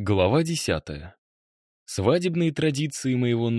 Глава десятая. Свадебные традиции моего